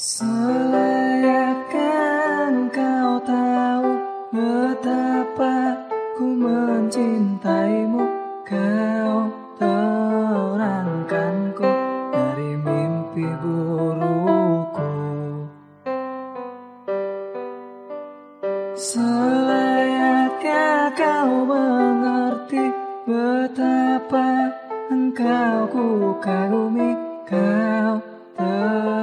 Seakan kau tahu betapa ku mencintaimu. Kau terangkanku dari mimpi burukku. Selayaknya kau mengerti betapa engkau ku kagumi? Kau terangkanku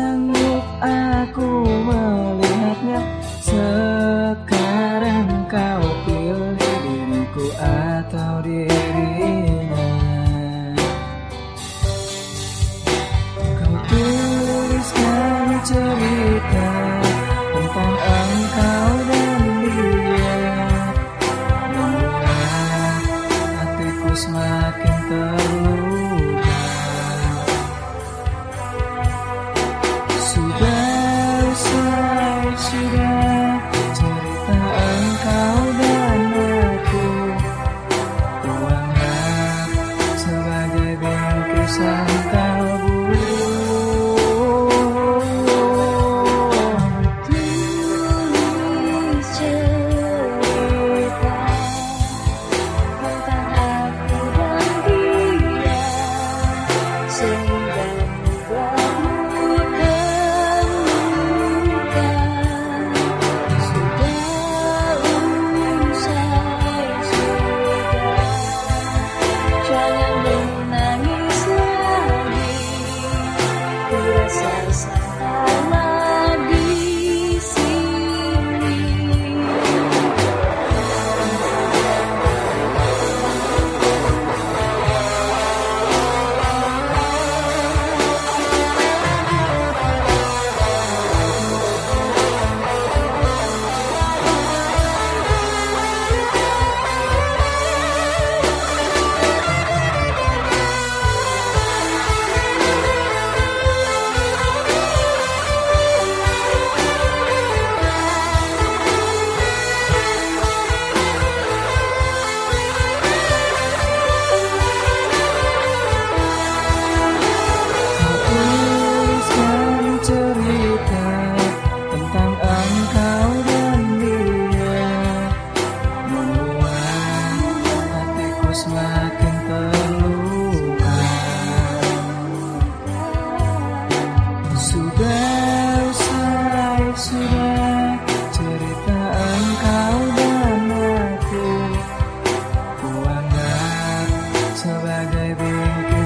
sanggup aku melihatnya. Sekarang kau pilih diriku atau diri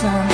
sorry